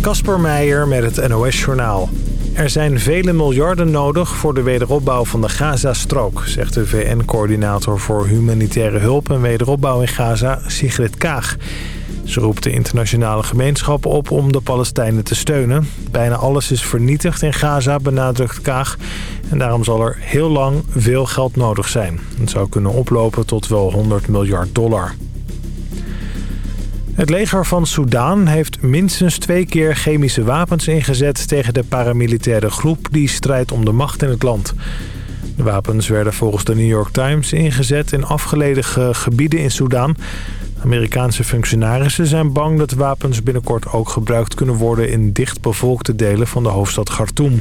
Kasper Meijer met het NOS-journaal. Er zijn vele miljarden nodig voor de wederopbouw van de Gaza-strook... zegt de VN-coördinator voor humanitaire hulp en wederopbouw in Gaza, Sigrid Kaag. Ze roept de internationale gemeenschap op om de Palestijnen te steunen. Bijna alles is vernietigd in Gaza, benadrukt Kaag. En daarom zal er heel lang veel geld nodig zijn. Het zou kunnen oplopen tot wel 100 miljard dollar. Het leger van Soudaan heeft minstens twee keer chemische wapens ingezet... tegen de paramilitaire groep die strijdt om de macht in het land. De wapens werden volgens de New York Times ingezet in afgelegen gebieden in Soudaan. Amerikaanse functionarissen zijn bang dat wapens binnenkort ook gebruikt kunnen worden... in dichtbevolkte delen van de hoofdstad Khartoum.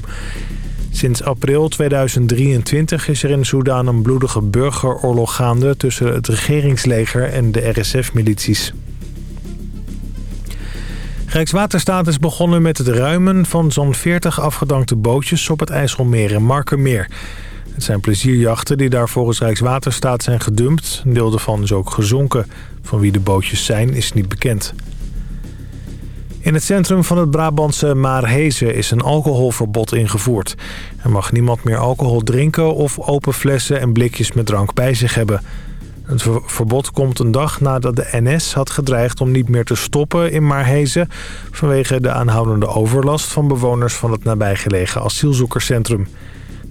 Sinds april 2023 is er in Soudaan een bloedige burgeroorlog gaande... tussen het regeringsleger en de RSF-milities. Rijkswaterstaat is begonnen met het ruimen van zo'n 40 afgedankte bootjes op het IJsselmeer en Markermeer. Het zijn plezierjachten die daar volgens Rijkswaterstaat zijn gedumpt. Een deel daarvan is ook gezonken. Van wie de bootjes zijn is niet bekend. In het centrum van het Brabantse Maarhezen is een alcoholverbod ingevoerd. Er mag niemand meer alcohol drinken of open flessen en blikjes met drank bij zich hebben. Het verbod komt een dag nadat de NS had gedreigd om niet meer te stoppen in Maarhezen... vanwege de aanhoudende overlast van bewoners van het nabijgelegen asielzoekerscentrum.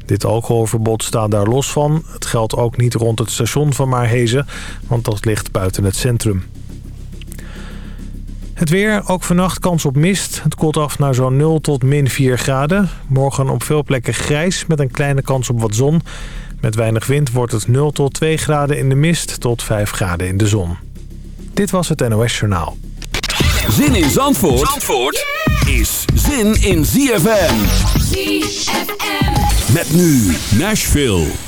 Dit alcoholverbod staat daar los van. Het geldt ook niet rond het station van Maarhezen, want dat ligt buiten het centrum. Het weer, ook vannacht kans op mist. Het koelt af naar zo'n 0 tot min 4 graden. Morgen op veel plekken grijs met een kleine kans op wat zon. Met weinig wind wordt het 0 tot 2 graden in de mist tot 5 graden in de zon. Dit was het NOS Journaal. Zin in Zandvoort, Zandvoort is zin in ZFM. ZFM. Met nu Nashville.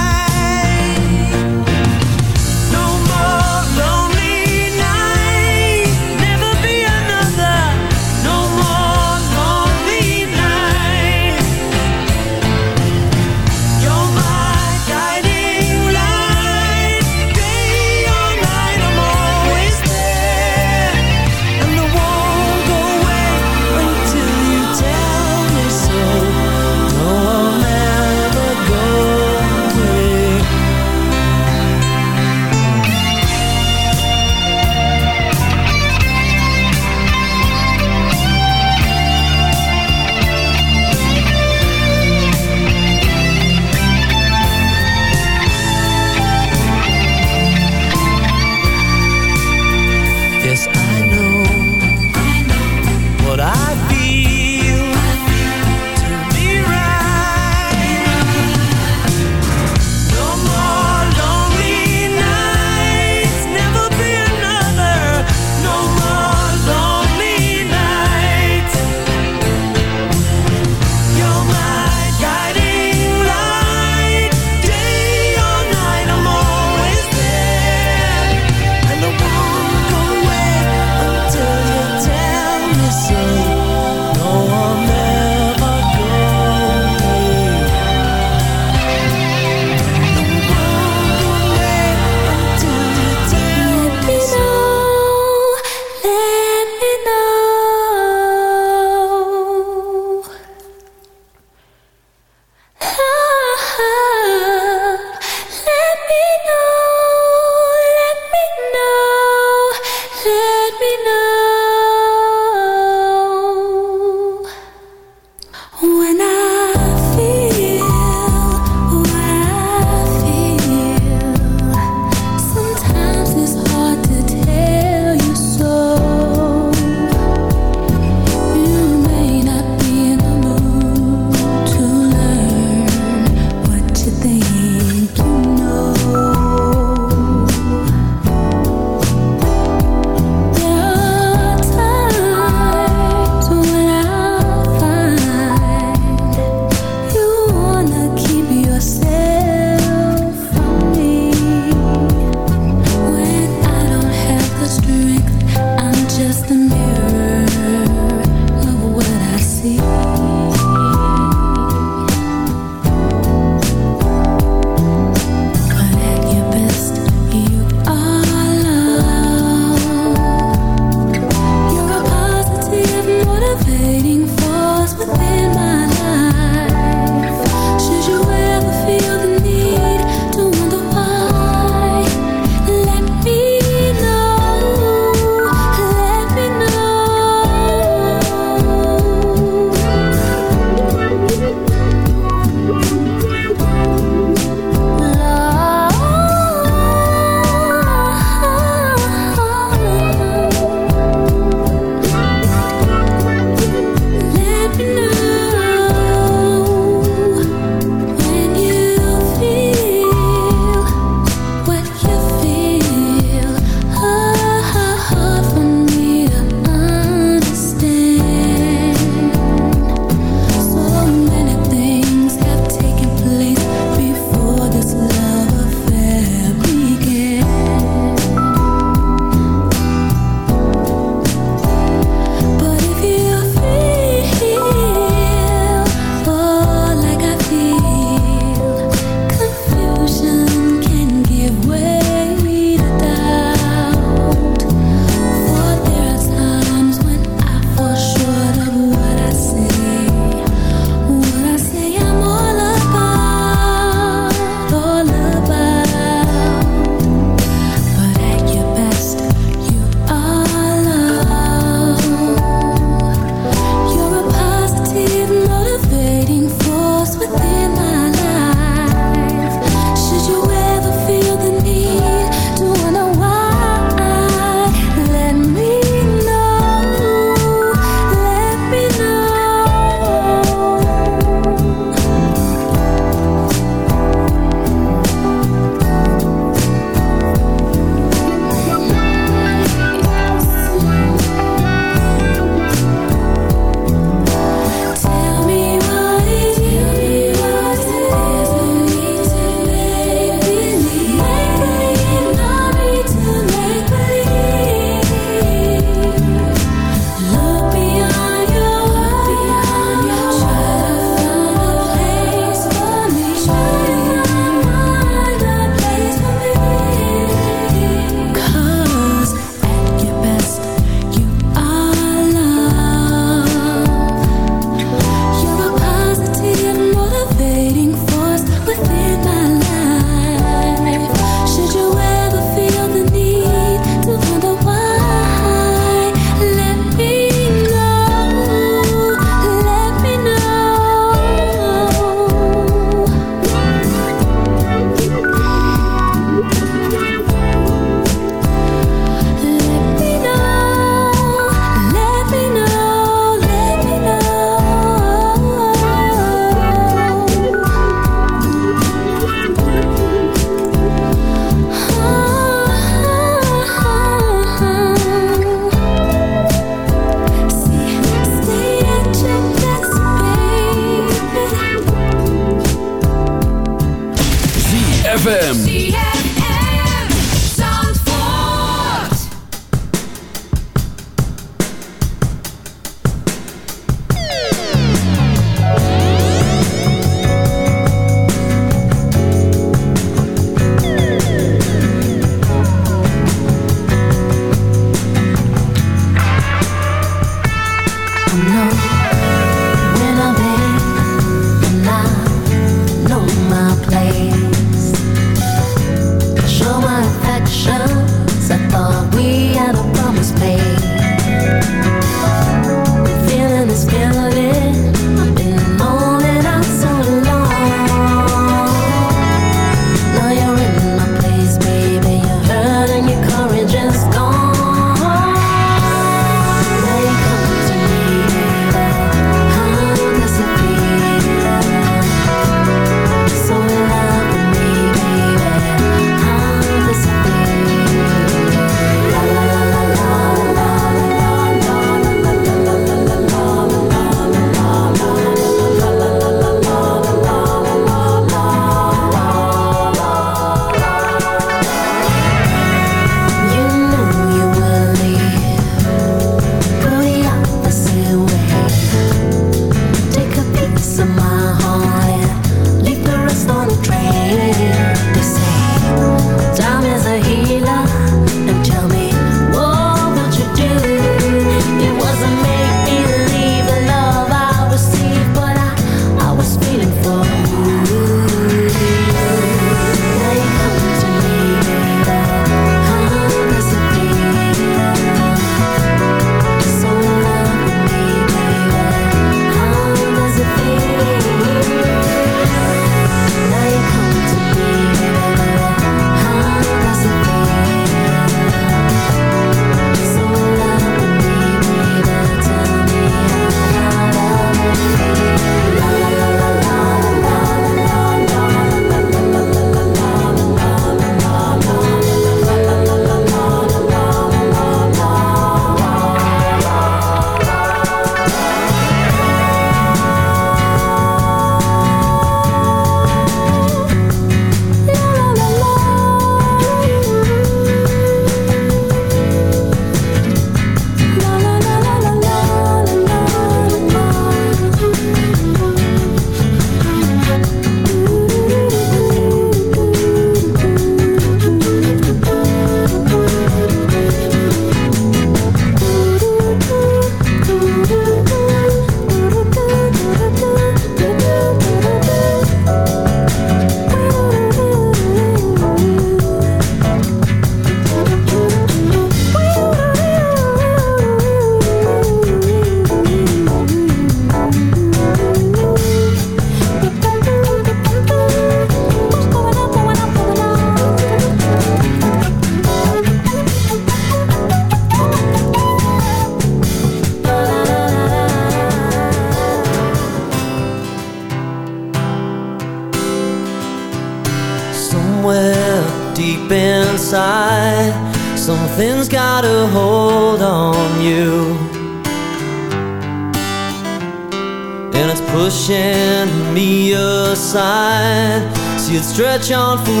much on for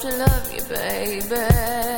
to love you, baby.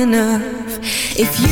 enough. If you